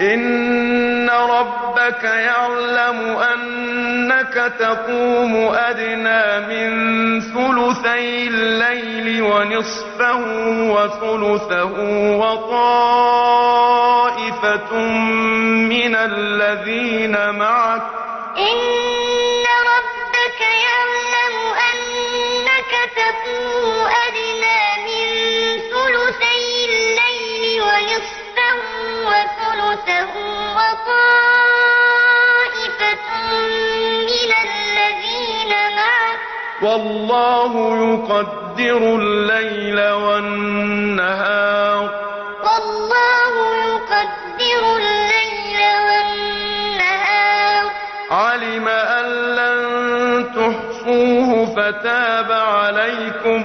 إن ربك يعلم أنك تقوم أدنى من ثلثي الليل ونصفه وثلثه وطائفة من الذين معك إن ربك يعلم أنك تقوم أدنى وثلثه وطائفة من الذين معك والله يقدر الليل والنهار والله يقدر الليل والنهار علم أن لن تحصوه فتاب عليكم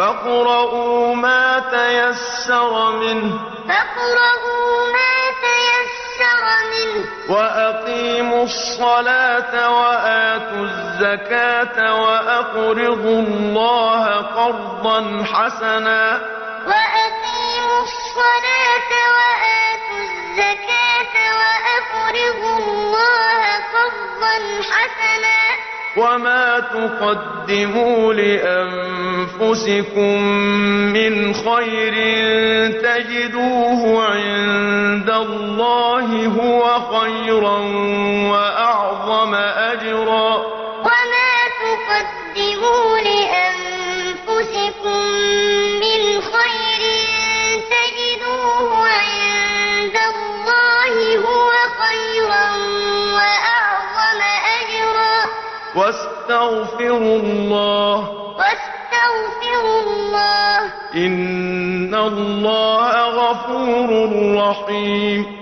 فاقرؤوا ما تيسر منه فاقرؤوا ما تيسر منه وأقيموا الصلاة وآتوا الزكاة وأقرضوا الله قرضا حسنا وأقيموا الصلاة وآتوا الزكاة وأقرضوا الله قرضا حسنا وما تقدموا لأنفسكم من خير تجدوه عند الله هو خيرا وأعظم أجرا. وما تقدموا لأنفسكم واستغفروا الله. واستغفروا الله. إن الله غفور رحيم.